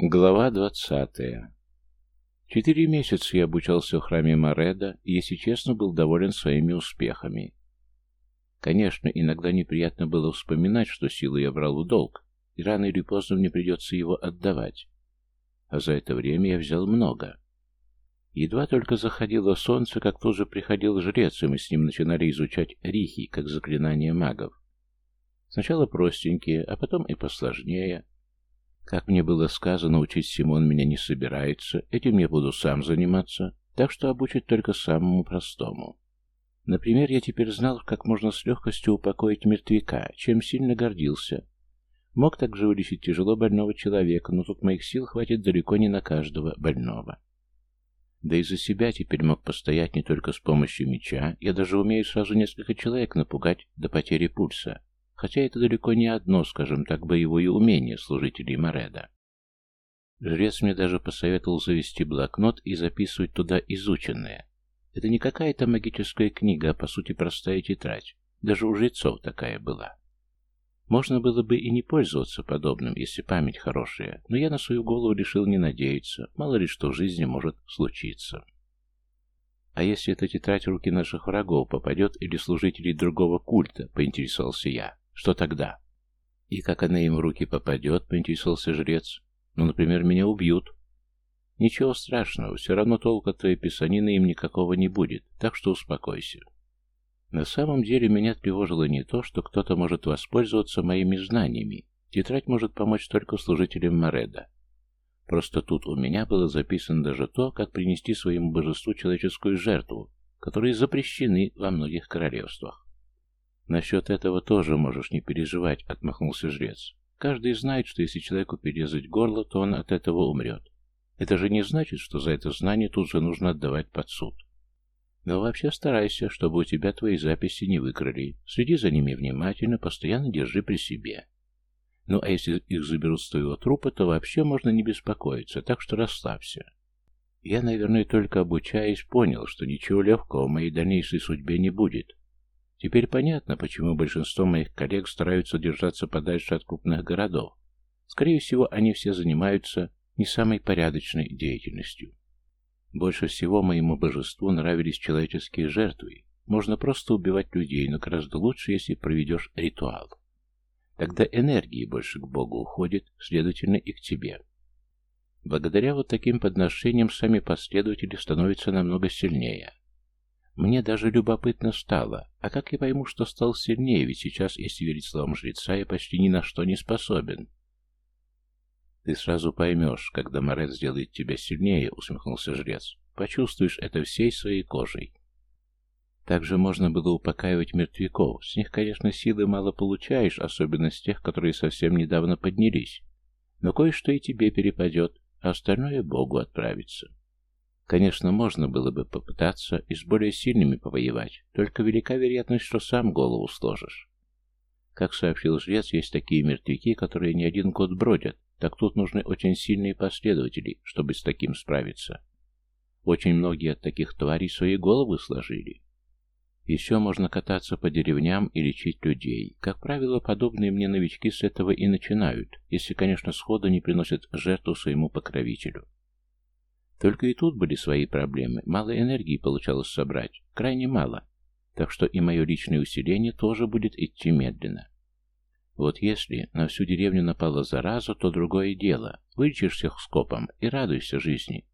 Глава двадцатая. Четыре месяца я обучался в храме Мореда и, если честно, был доволен своими успехами. Конечно, иногда неприятно было вспоминать, что силы я брал в долг, и рано или поздно мне придется его отдавать. А за это время я взял много. Едва только заходило солнце, как тут приходил жрец, и мы с ним начинали изучать рихи, как заклинания магов. Сначала простенькие, а потом и посложнее — как мне было сказано, учить Симон меня не собирается, этим я буду сам заниматься, так что обучит только самому простому. Например, я теперь знал, как можно с легкостью упокоить мертвяка, чем сильно гордился. Мог также вылечить тяжело больного человека, но тут моих сил хватит далеко не на каждого больного. Да и за себя теперь мог постоять не только с помощью меча, я даже умею сразу несколько человек напугать до потери пульса хотя это далеко не одно, скажем так, боевое умение служителей Мореда. Жрец мне даже посоветовал завести блокнот и записывать туда изученное. Это не какая-то магическая книга, а по сути простая тетрадь. Даже у жрецов такая была. Можно было бы и не пользоваться подобным, если память хорошая, но я на свою голову решил не надеяться, мало ли что в жизни может случиться. А если эта тетрадь в руки наших врагов попадет или служителей другого культа, поинтересовался я. Что тогда? И как она им в руки попадет, поинтересовался жрец. Ну, например, меня убьют. Ничего страшного, все равно толк твоей писанины им никакого не будет, так что успокойся. На самом деле меня тревожило не то, что кто-то может воспользоваться моими знаниями. Тетрадь может помочь только служителям Мореда. Просто тут у меня было записано даже то, как принести своему божеству человеческую жертву, которые запрещены во многих королевствах. «Насчет этого тоже можешь не переживать», — отмахнулся жрец. «Каждый знает, что если человеку перерезать горло, то он от этого умрет. Это же не значит, что за это знание тут же нужно отдавать под суд. Но вообще старайся, чтобы у тебя твои записи не выкрали. Следи за ними внимательно, постоянно держи при себе. Ну а если их заберут с твоего трупа, то вообще можно не беспокоиться, так что расслабься». Я, наверное, только обучаясь, понял, что ничего легкого в моей дальнейшей судьбе не будет, Теперь понятно, почему большинство моих коллег стараются держаться подальше от крупных городов. Скорее всего, они все занимаются не самой порядочной деятельностью. Больше всего моему божеству нравились человеческие жертвы. Можно просто убивать людей, но гораздо лучше, если проведешь ритуал. Тогда энергии больше к Богу уходит, следовательно, и к тебе. Благодаря вот таким подношениям сами последователи становятся намного сильнее. Мне даже любопытно стало, а как я пойму, что стал сильнее, ведь сейчас, если верить словам жреца, я почти ни на что не способен. Ты сразу поймешь, когда Морет сделает тебя сильнее, усмехнулся жрец. Почувствуешь это всей своей кожей. Также можно было упокаивать мертвяков. С них, конечно, силы мало получаешь, особенно с тех, которые совсем недавно поднялись. Но кое-что и тебе перепадет, а остальное Богу отправится. Конечно, можно было бы попытаться и с более сильными повоевать, только велика вероятность, что сам голову сложишь. Как сообщил жрец, есть такие мертвяки, которые не один год бродят, так тут нужны очень сильные последователи, чтобы с таким справиться. Очень многие от таких тварей свои головы сложили. Еще можно кататься по деревням и лечить людей. Как правило, подобные мне новички с этого и начинают, если, конечно, сходу не приносят жертву своему покровителю. Только и тут были свои проблемы. Мало энергии получалось собрать, крайне мало. Так что и мое личное усиление тоже будет идти медленно. Вот если на всю деревню напала зараза, то другое дело. вылечишь всех скопом и радуйся жизни.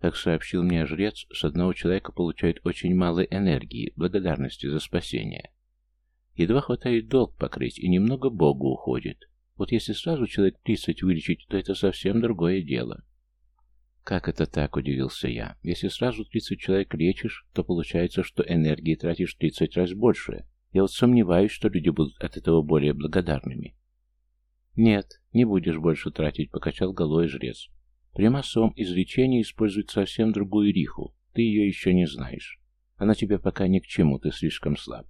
Как сообщил мне жрец, с одного человека получают очень мало энергии, благодарности за спасение. Едва хватает долг покрыть, и немного Богу уходит. Вот если сразу человек 30 вылечить, то это совсем другое дело. «Как это так?» – удивился я. «Если сразу 30 человек лечишь, то получается, что энергии тратишь 30 раз больше. Я вот сомневаюсь, что люди будут от этого более благодарными». «Нет, не будешь больше тратить», — покачал головой жрец. «При массовом излечении используют совсем другую риху. Ты ее еще не знаешь. Она тебе пока ни к чему, ты слишком слаб».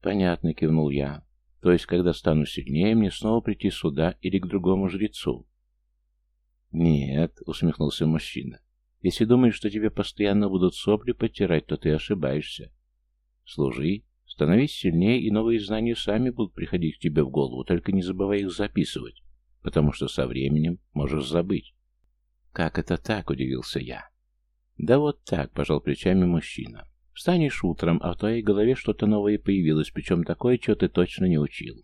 «Понятно», — кивнул я. «То есть, когда стану сильнее, мне снова прийти сюда или к другому жрецу?» «Нет», — усмехнулся мужчина. «Если думаешь, что тебе постоянно будут сопли подтирать, то ты ошибаешься. Служи, становись сильнее, и новые знания сами будут приходить к тебе в голову, только не забывай их записывать, потому что со временем можешь забыть». «Как это так?» — удивился я. «Да вот так», — пожал плечами мужчина. «Встанешь утром, а в твоей голове что-то новое появилось, причем такое, чего ты точно не учил.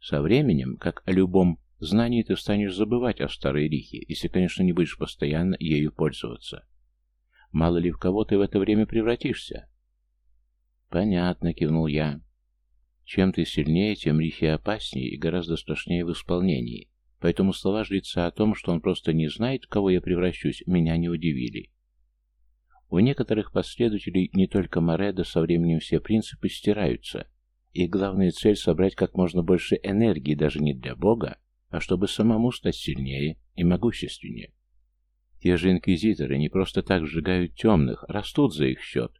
Со временем, как о любом Знание, ты станешь забывать о старой рихе, если, конечно, не будешь постоянно ею пользоваться. Мало ли в кого ты в это время превратишься. Понятно, кивнул я. Чем ты сильнее, тем рихи опаснее и гораздо страшнее в исполнении. Поэтому слова жреца о том, что он просто не знает, в кого я превращусь, меня не удивили. У некоторых последователей не только Мореда со временем все принципы стираются. Их главная цель — собрать как можно больше энергии даже не для Бога, а чтобы самому стать сильнее и могущественнее. Те же инквизиторы не просто так сжигают темных, растут за их счет.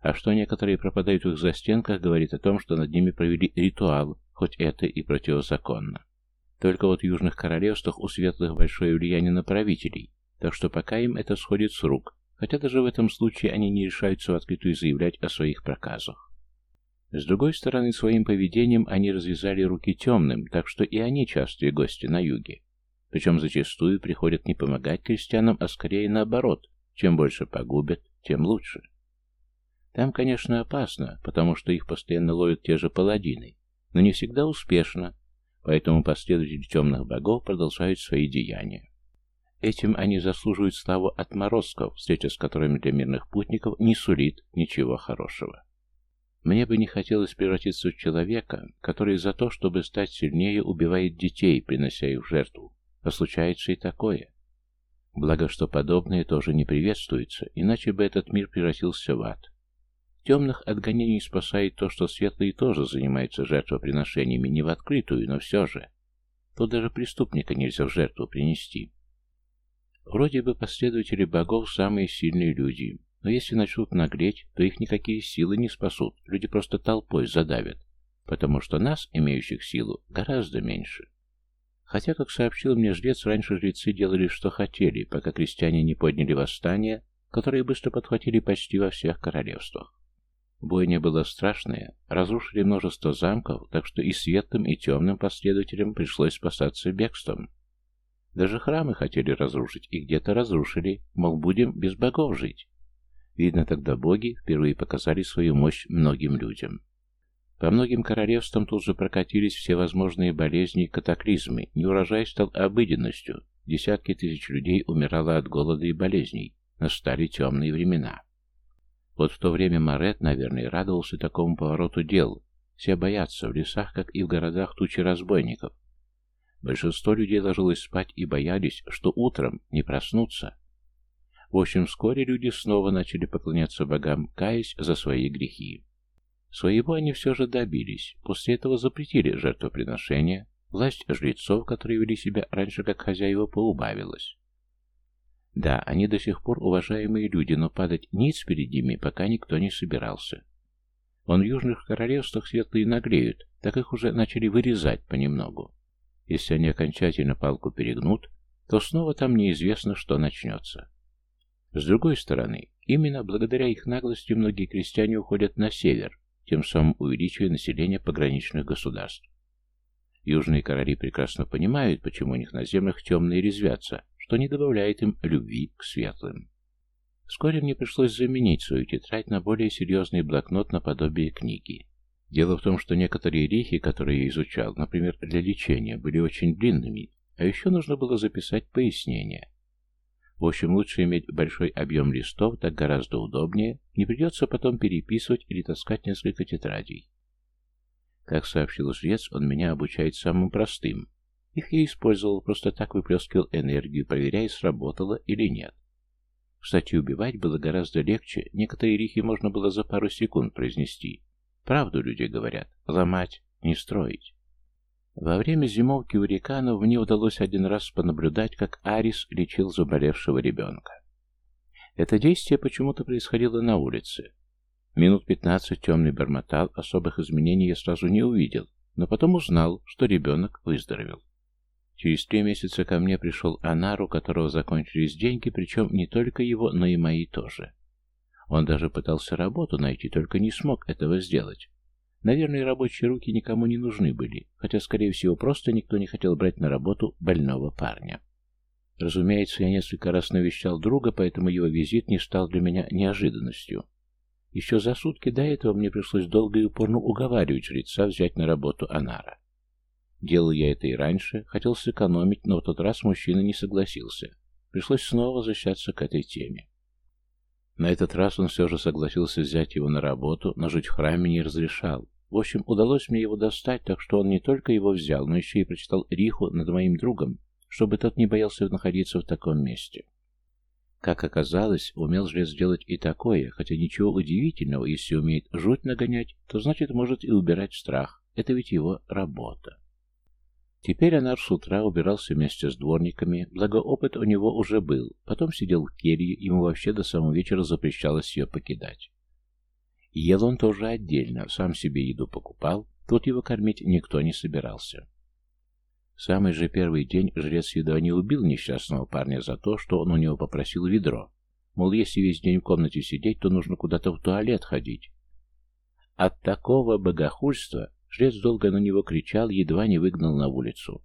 А что некоторые пропадают в их застенках, говорит о том, что над ними провели ритуал, хоть это и противозаконно. Только вот в южных королевствах у светлых большое влияние на правителей, так что пока им это сходит с рук, хотя даже в этом случае они не решаются в открытую заявлять о своих проказах. С другой стороны, своим поведением они развязали руки темным, так что и они частые гости на юге. Причем зачастую приходят не помогать крестьянам, а скорее наоборот. Чем больше погубят, тем лучше. Там, конечно, опасно, потому что их постоянно ловят те же паладины, но не всегда успешно, поэтому последователи темных богов продолжают свои деяния. Этим они заслуживают славу отморозков, встреча с которыми для мирных путников не сулит ничего хорошего. Мне бы не хотелось превратиться в человека, который за то, чтобы стать сильнее, убивает детей, принося их в жертву. А случается и такое. Благо, что подобное тоже не приветствуется, иначе бы этот мир превратился в ад. Темных от гонений спасает то, что светлые тоже занимаются жертвоприношениями, не в открытую, но все же. То даже преступника нельзя в жертву принести. Вроде бы последователи богов самые сильные люди, но если начнут нагреть, то их никакие силы не спасут, люди просто толпой задавят, потому что нас, имеющих силу, гораздо меньше. Хотя, как сообщил мне жрец, раньше жрецы делали, что хотели, пока крестьяне не подняли восстание, которое быстро подхватили почти во всех королевствах. Бойня была страшная, разрушили множество замков, так что и светлым, и темным последователям пришлось спасаться бегством. Даже храмы хотели разрушить, и где-то разрушили, мол, будем без богов жить. Видно, тогда боги впервые показали свою мощь многим людям. По многим королевствам тут же прокатились все возможные болезни и катаклизмы, неурожай стал обыденностью, десятки тысяч людей умирало от голода и болезней, настали темные времена. Вот в то время Марет, наверное, радовался такому повороту дел. Все боятся, в лесах, как и в городах, тучи разбойников. Большинство людей ложилось спать и боялись, что утром не проснутся, в общем, вскоре люди снова начали поклоняться богам, каясь за свои грехи. Своего они все же добились. После этого запретили жертвоприношения. Власть жрецов, которые вели себя раньше как хозяева, поубавилась. Да, они до сих пор уважаемые люди, но падать ниц перед ними пока никто не собирался. Вон в южных королевствах светлые нагреют, так их уже начали вырезать понемногу. Если они окончательно палку перегнут, то снова там неизвестно, что начнется. С другой стороны, именно благодаря их наглости многие крестьяне уходят на север, тем самым увеличивая население пограничных государств. Южные короли прекрасно понимают, почему у них на землях темные резвятся, что не добавляет им любви к светлым. Вскоре мне пришлось заменить свою тетрадь на более серьезный блокнот наподобие книги. Дело в том, что некоторые рехи, которые я изучал, например, для лечения, были очень длинными, а еще нужно было записать пояснения. В общем, лучше иметь большой объем листов, так гораздо удобнее, не придется потом переписывать или таскать несколько тетрадей. Как сообщил жрец, он меня обучает самым простым. Их я использовал, просто так выплескивал энергию, проверяя, сработало или нет. Кстати, убивать было гораздо легче, некоторые рихи можно было за пару секунд произнести. Правду люди говорят, ломать, не строить. Во время зимовки у Риканов мне удалось один раз понаблюдать, как Арис лечил заболевшего ребенка. Это действие почему-то происходило на улице. Минут пятнадцать темный бормотал, особых изменений я сразу не увидел, но потом узнал, что ребенок выздоровел. Через три месяца ко мне пришел Анар, у которого закончились деньги, причем не только его, но и мои тоже. Он даже пытался работу найти, только не смог этого сделать. Наверное, рабочие руки никому не нужны были, хотя, скорее всего, просто никто не хотел брать на работу больного парня. Разумеется, я несколько раз навещал друга, поэтому его визит не стал для меня неожиданностью. Еще за сутки до этого мне пришлось долго и упорно уговаривать лица взять на работу Анара. Делал я это и раньше, хотел сэкономить, но в тот раз мужчина не согласился. Пришлось снова возвращаться к этой теме. На этот раз он все же согласился взять его на работу, но жить в храме не разрешал, в общем, удалось мне его достать, так что он не только его взял, но еще и прочитал Риху над моим другом, чтобы тот не боялся находиться в таком месте. Как оказалось, умел жрец делать и такое, хотя ничего удивительного, если умеет жуть нагонять, то значит может и убирать страх. Это ведь его работа. Теперь Анар с утра убирался вместе с дворниками, благо опыт у него уже был. Потом сидел в келье, ему вообще до самого вечера запрещалось ее покидать. Ел он тоже отдельно, сам себе еду покупал, тут его кормить никто не собирался. В самый же первый день жрец едва не убил несчастного парня за то, что он у него попросил ведро. Мол, если весь день в комнате сидеть, то нужно куда-то в туалет ходить. От такого богохульства жрец долго на него кричал, едва не выгнал на улицу.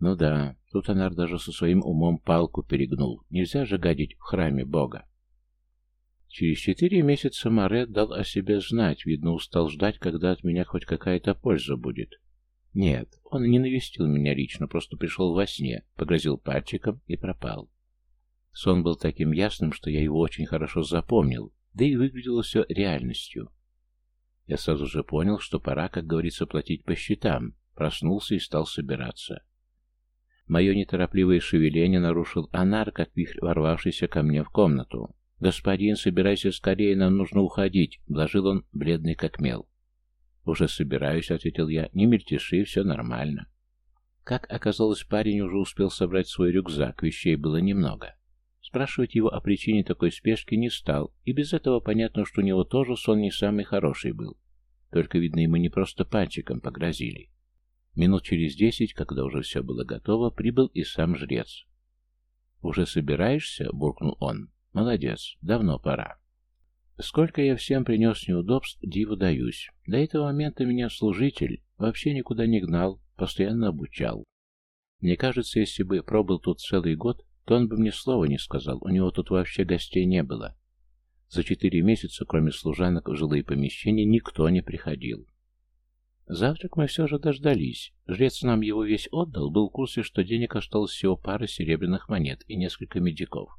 Ну да, тут Анар даже со своим умом палку перегнул. Нельзя же гадить в храме бога. Через четыре месяца Море дал о себе знать, видно, устал ждать, когда от меня хоть какая-то польза будет. Нет, он не навестил меня лично, просто пришел во сне, погрозил пальчиком и пропал. Сон был таким ясным, что я его очень хорошо запомнил, да и выглядело все реальностью. Я сразу же понял, что пора, как говорится, платить по счетам, проснулся и стал собираться. Мое неторопливое шевеление нарушил анар, как вихрь, ворвавшийся ко мне в комнату. «Господин, собирайся скорее, нам нужно уходить», — вложил он, бледный как мел. «Уже собираюсь», — ответил я. «Не мельтеши, все нормально». Как оказалось, парень уже успел собрать свой рюкзак, вещей было немного. Спрашивать его о причине такой спешки не стал, и без этого понятно, что у него тоже сон не самый хороший был. Только, видно, ему не просто пальчиком погрозили. Минут через десять, когда уже все было готово, прибыл и сам жрец. «Уже собираешься?» — буркнул он. Молодец, давно пора. Сколько я всем принес неудобств, диву даюсь. До этого момента меня служитель вообще никуда не гнал, постоянно обучал. Мне кажется, если бы пробыл тут целый год, то он бы мне слова не сказал, у него тут вообще гостей не было. За четыре месяца, кроме служанок в жилые помещения, никто не приходил. Завтрак мы все же дождались. Жрец нам его весь отдал, был в курсе, что денег осталось всего пара серебряных монет и несколько медиков.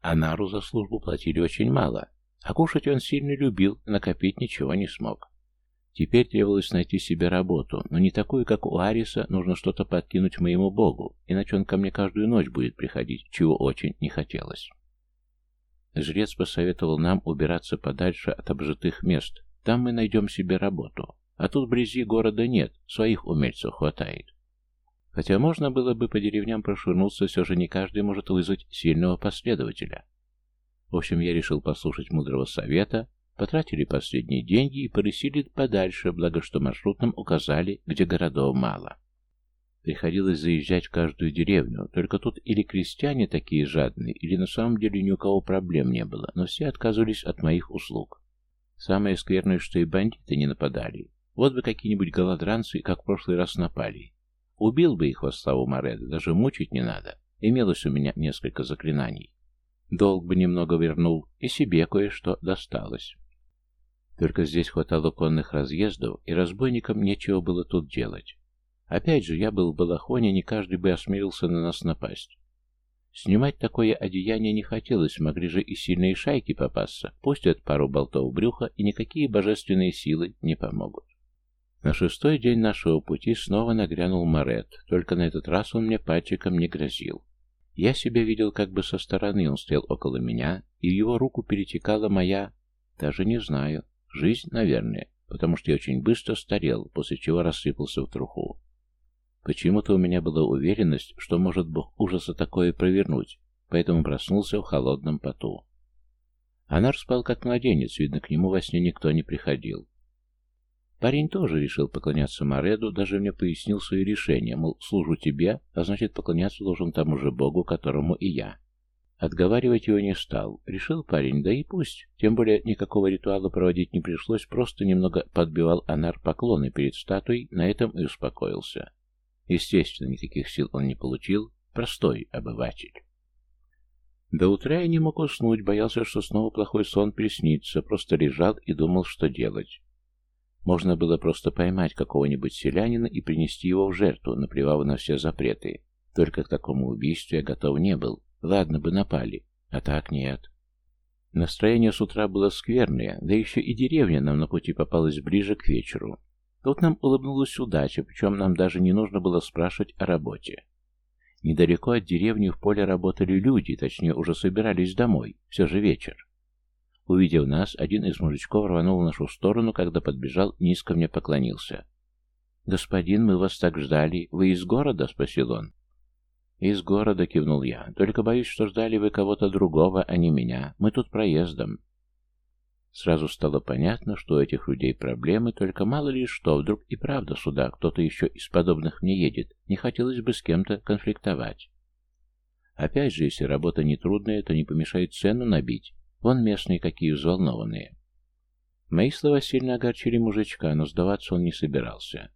А Нару за службу платили очень мало, а кушать он сильно любил, накопить ничего не смог. Теперь требовалось найти себе работу, но не такую, как у Ариса, нужно что-то подкинуть моему богу, иначе он ко мне каждую ночь будет приходить, чего очень не хотелось. Жрец посоветовал нам убираться подальше от обжитых мест, там мы найдем себе работу. А тут вблизи города нет, своих умельцев хватает. Хотя можно было бы по деревням прошвырнуться, все же не каждый может вызвать сильного последователя. В общем, я решил послушать мудрого совета, потратили последние деньги и порысили подальше, благо что маршрутным указали, где городов мало. Приходилось заезжать в каждую деревню, только тут или крестьяне такие жадные, или на самом деле ни у кого проблем не было, но все отказывались от моих услуг. Самое скверное, что и бандиты не нападали. Вот бы какие-нибудь голодранцы, как в прошлый раз, напали. Убил бы их во славу Мореда, даже мучить не надо. Имелось у меня несколько заклинаний. Долг бы немного вернул, и себе кое-что досталось. Только здесь хватало конных разъездов, и разбойникам нечего было тут делать. Опять же, я был в балахоне, не каждый бы осмелился на нас напасть. Снимать такое одеяние не хотелось, могли же и сильные шайки попасться. Пустят пару болтов брюха, и никакие божественные силы не помогут. На шестой день нашего пути снова нагрянул Морет, только на этот раз он мне пальчиком не грозил. Я себя видел как бы со стороны, он стоял около меня, и в его руку перетекала моя, даже не знаю, жизнь, наверное, потому что я очень быстро старел, после чего рассыпался в труху. Почему-то у меня была уверенность, что может Бог ужаса такое провернуть, поэтому проснулся в холодном поту. Анар спал как младенец, видно, к нему во сне никто не приходил. Парень тоже решил поклоняться Мореду, даже мне пояснил свое решение, мол, служу тебе, а значит, поклоняться должен тому же Богу, которому и я. Отговаривать его не стал. Решил парень, да и пусть. Тем более, никакого ритуала проводить не пришлось, просто немного подбивал Анар поклоны перед статуей, на этом и успокоился. Естественно, никаких сил он не получил, простой обыватель. До утра я не мог уснуть, боялся, что снова плохой сон приснится, просто лежал и думал, что делать. Можно было просто поймать какого-нибудь селянина и принести его в жертву, наплевав на все запреты. Только к такому убийству я готов не был. Ладно бы напали, а так нет. Настроение с утра было скверное, да еще и деревня нам на пути попалась ближе к вечеру. Тут нам улыбнулась удача, причем нам даже не нужно было спрашивать о работе. Недалеко от деревни в поле работали люди, точнее уже собирались домой, все же вечер. Увидев нас, один из мужичков рванул в нашу сторону, когда подбежал, низко мне поклонился. «Господин, мы вас так ждали. Вы из города?» — спросил он. «Из города», — кивнул я. «Только боюсь, что ждали вы кого-то другого, а не меня. Мы тут проездом». Сразу стало понятно, что у этих людей проблемы, только мало ли что, вдруг и правда сюда кто-то еще из подобных мне едет, не хотелось бы с кем-то конфликтовать. Опять же, если работа нетрудная, то не помешает цену набить, Вон местные какие взволнованные. Мои слова сильно огорчили мужичка, но сдаваться он не собирался.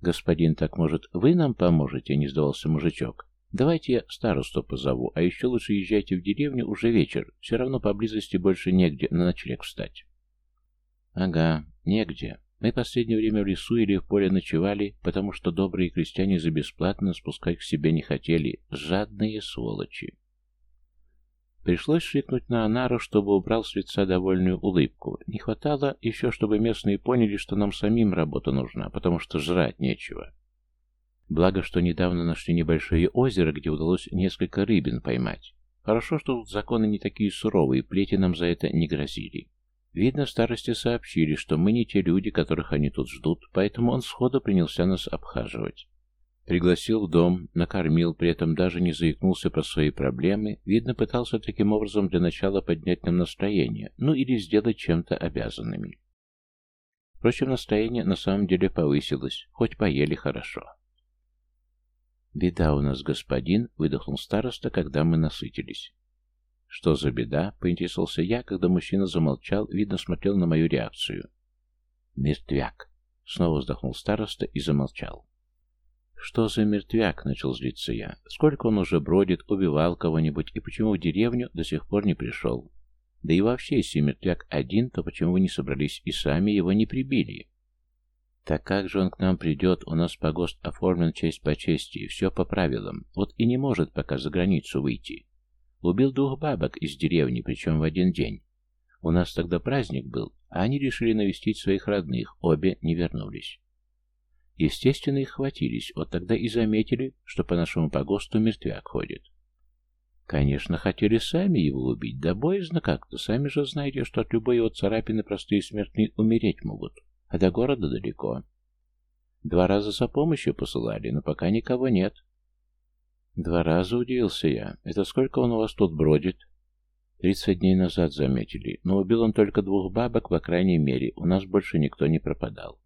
«Господин, так, может, вы нам поможете?» — не сдавался мужичок. «Давайте я старосту позову, а еще лучше езжайте в деревню уже вечер, все равно поблизости больше негде на ночлег встать». «Ага, негде. Мы последнее время в лесу или в поле ночевали, потому что добрые крестьяне за бесплатно спускать к себе не хотели. Жадные сволочи». Пришлось шикнуть на Анару, чтобы убрал с лица довольную улыбку. Не хватало еще, чтобы местные поняли, что нам самим работа нужна, потому что жрать нечего. Благо, что недавно нашли небольшое озеро, где удалось несколько рыбин поймать. Хорошо, что тут законы не такие суровые, плети нам за это не грозили. Видно, старости сообщили, что мы не те люди, которых они тут ждут, поэтому он сходу принялся нас обхаживать. Пригласил в дом, накормил, при этом даже не заикнулся про свои проблемы, видно, пытался таким образом для начала поднять нам настроение, ну или сделать чем-то обязанными. Впрочем, настроение на самом деле повысилось, хоть поели хорошо. «Беда у нас, господин», — выдохнул староста, когда мы насытились. «Что за беда?» — поинтересовался я, когда мужчина замолчал, видно, смотрел на мою реакцию. «Мертвяк», — снова вздохнул староста и замолчал. «Что за мертвяк?» — начал злиться я. «Сколько он уже бродит, убивал кого-нибудь, и почему в деревню до сих пор не пришел? Да и вообще, если мертвяк один, то почему вы не собрались и сами его не прибили?» «Так как же он к нам придет? У нас погост оформлен честь по чести, и все по правилам. Вот и не может пока за границу выйти. Убил двух бабок из деревни, причем в один день. У нас тогда праздник был, а они решили навестить своих родных, обе не вернулись. Естественно, их хватились, вот тогда и заметили, что по нашему погосту мертвяк ходит. Конечно, хотели сами его убить, да боязно как-то, сами же знаете, что от любой его царапины простые смертные умереть могут, а до города далеко. Два раза за помощью посылали, но пока никого нет. Два раза удивился я. Это сколько он у вас тут бродит? Тридцать дней назад заметили, но убил он только двух бабок, по крайней мере, у нас больше никто не пропадал.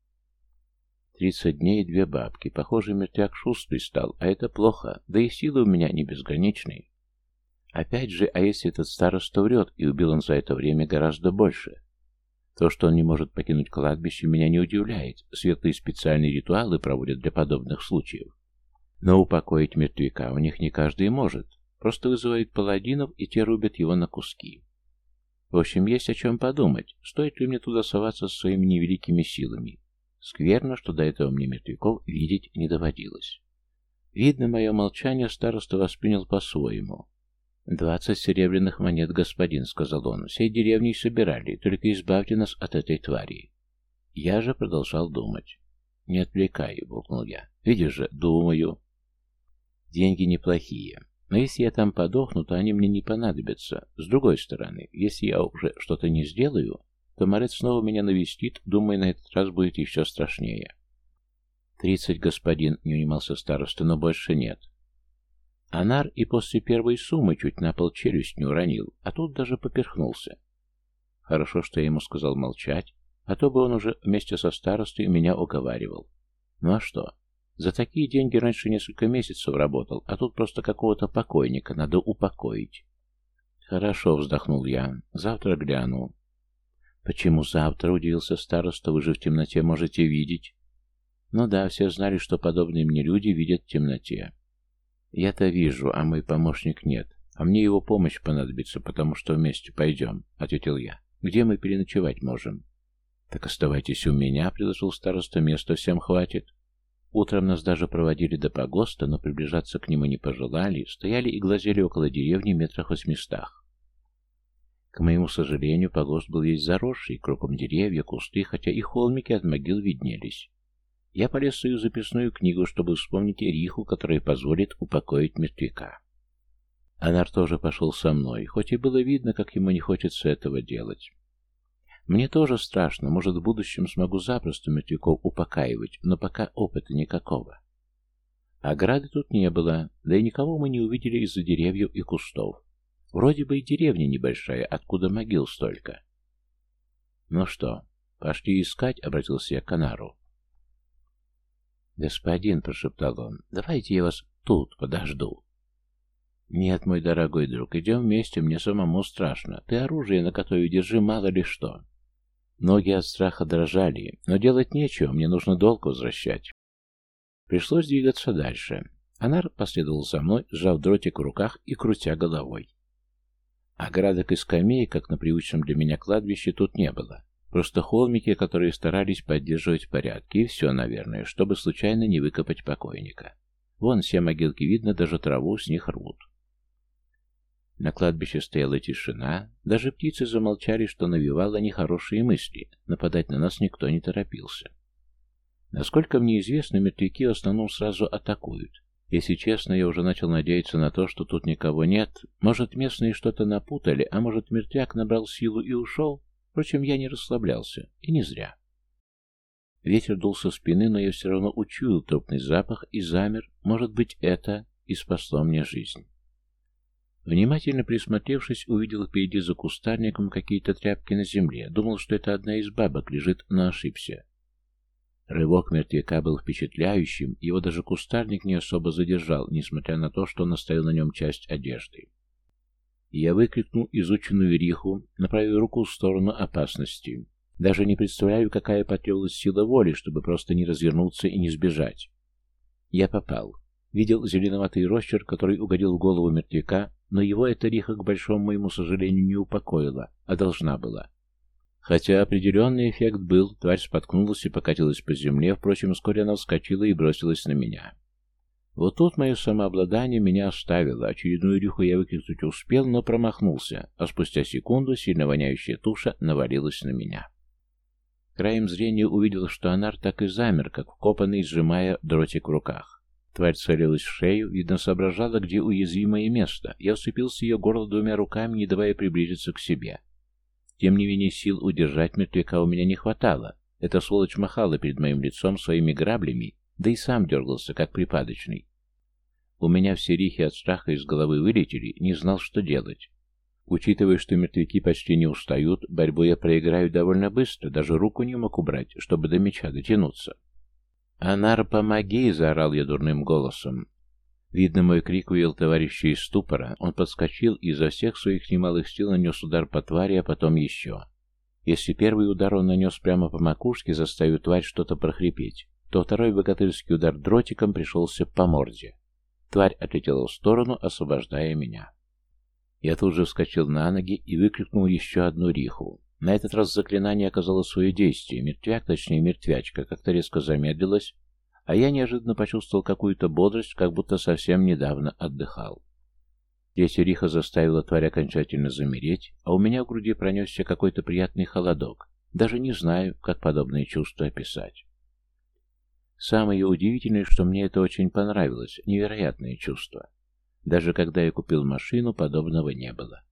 Тридцать дней и две бабки. Похоже, мертвяк шустрый стал, а это плохо. Да и силы у меня не безграничные. Опять же, а если этот староста врет, и убил он за это время гораздо больше? То, что он не может покинуть кладбище, меня не удивляет. Светлые специальные ритуалы проводят для подобных случаев. Но упокоить мертвяка у них не каждый может. Просто вызывают паладинов, и те рубят его на куски. В общем, есть о чем подумать. Стоит ли мне туда соваться со своими невеликими силами? Скверно, что до этого мне мертвяков видеть не доводилось. Видно, мое молчание староста воспринял по-своему. «Двадцать серебряных монет, господин», — сказал он, — «всей деревней собирали, только избавьте нас от этой твари». Я же продолжал думать. «Не отвлекай», — буркнул я. «Видишь же, думаю». «Деньги неплохие, но если я там подохну, то они мне не понадобятся. С другой стороны, если я уже что-то не сделаю, Комарец снова меня навестит, думаю, на этот раз будет еще страшнее. «Тридцать, господин», — не унимался староста, — «но больше нет». Анар и после первой суммы чуть на пол челюсть не уронил, а тут даже поперхнулся. Хорошо, что я ему сказал молчать, а то бы он уже вместе со старостой меня уговаривал. Ну а что? За такие деньги раньше несколько месяцев работал, а тут просто какого-то покойника надо упокоить. Хорошо, вздохнул я. Завтра гляну. «Почему завтра?» — удивился староста. «Вы же в темноте можете видеть». «Ну да, все знали, что подобные мне люди видят в темноте». «Я-то вижу, а мой помощник нет. А мне его помощь понадобится, потому что вместе пойдем», — ответил я. «Где мы переночевать можем?» «Так оставайтесь у меня», — предложил староста. «Места всем хватит». Утром нас даже проводили до погоста, но приближаться к нему не пожелали, стояли и глазели около деревни метрах восьмистах. К моему сожалению, погост был весь заросший, кругом деревья, кусты, хотя и холмики от могил виднелись. Я полез в свою записную книгу, чтобы вспомнить риху, которая позволит упокоить мертвяка. Анар тоже пошел со мной, хоть и было видно, как ему не хочется этого делать. Мне тоже страшно, может, в будущем смогу запросто мертвяков упокаивать, но пока опыта никакого. Ограды тут не было, да и никого мы не увидели из-за деревьев и кустов. Вроде бы и деревня небольшая, откуда могил столько. «Ну что, пошли искать?» — обратился я к Канару. «Господин», — прошептал он, — «давайте я вас тут подожду». «Нет, мой дорогой друг, идем вместе, мне самому страшно. Ты оружие на которое держи, мало ли что». Ноги от страха дрожали, но делать нечего, мне нужно долг возвращать. Пришлось двигаться дальше. Анар последовал за мной, сжав дротик в руках и крутя головой. Оградок и скамеек, как на привычном для меня кладбище, тут не было. Просто холмики, которые старались поддерживать порядки, и все, наверное, чтобы случайно не выкопать покойника. Вон все могилки видно, даже траву с них рвут. На кладбище стояла тишина, даже птицы замолчали, что навевало нехорошие мысли, нападать на нас никто не торопился. Насколько мне известно, мертвяки в основном сразу атакуют, если честно, я уже начал надеяться на то, что тут никого нет. Может, местные что-то напутали, а может, мертвяк набрал силу и ушел? Впрочем, я не расслаблялся, и не зря. Ветер дул со спины, но я все равно учуял трупный запах и замер. Может быть, это и спасло мне жизнь. Внимательно присмотревшись, увидел впереди за кустарником какие-то тряпки на земле. Думал, что это одна из бабок лежит, но ошибся. Рывок мертвяка был впечатляющим, его даже кустарник не особо задержал, несмотря на то, что он оставил на нем часть одежды. Я выкрикнул изученную риху, направив руку в сторону опасности. Даже не представляю, какая потребовалась сила воли, чтобы просто не развернуться и не сбежать. Я попал. Видел зеленоватый росчер, который угодил в голову мертвяка, но его эта риха, к большому моему сожалению, не упокоила, а должна была. Хотя определенный эффект был, тварь споткнулась и покатилась по земле, впрочем, вскоре она вскочила и бросилась на меня. Вот тут мое самообладание меня оставило, очередную рюху я выкинуть успел, но промахнулся, а спустя секунду сильно воняющая туша навалилась на меня. Краем зрения увидел, что Анар так и замер, как вкопанный, сжимая дротик в руках. Тварь целилась в шею, видно, соображала, где уязвимое место. Я вцепился ее горло двумя руками, не давая приблизиться к себе. Тем не менее, сил удержать мертвяка у меня не хватало. Эта сволочь махала перед моим лицом своими граблями, да и сам дергался, как припадочный. У меня все рихи от страха из головы вылетели, не знал, что делать. Учитывая, что мертвяки почти не устают, борьбу я проиграю довольно быстро, даже руку не мог убрать, чтобы до меча дотянуться. «Анар, помоги!» — заорал я дурным голосом. Видно, мой крик увел товарища из ступора. Он подскочил и изо всех своих немалых сил нанес удар по твари, а потом еще. Если первый удар он нанес прямо по макушке, заставив тварь что-то прохрипеть, то второй богатырский удар дротиком пришелся по морде. Тварь отлетела в сторону, освобождая меня. Я тут же вскочил на ноги и выкрикнул еще одну риху. На этот раз заклинание оказало свое действие. Мертвяк, точнее мертвячка, как-то резко замедлилась, а я неожиданно почувствовал какую-то бодрость, как будто совсем недавно отдыхал. Тетя Риха заставила тварь окончательно замереть, а у меня в груди пронесся какой-то приятный холодок. Даже не знаю, как подобные чувства описать. Самое удивительное, что мне это очень понравилось, невероятное чувство. Даже когда я купил машину, подобного не было.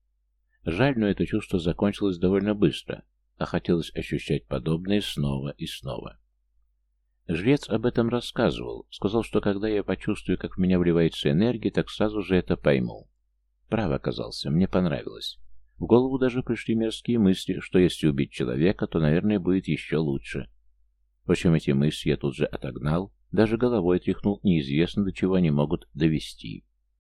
Жаль, но это чувство закончилось довольно быстро, а хотелось ощущать подобное снова и снова. Жрец об этом рассказывал. Сказал, что когда я почувствую, как в меня вливается энергия, так сразу же это пойму. Прав оказался, мне понравилось. В голову даже пришли мерзкие мысли, что если убить человека, то, наверное, будет еще лучше. Впрочем, эти мысли я тут же отогнал, даже головой тряхнул, неизвестно, до чего они могут довести.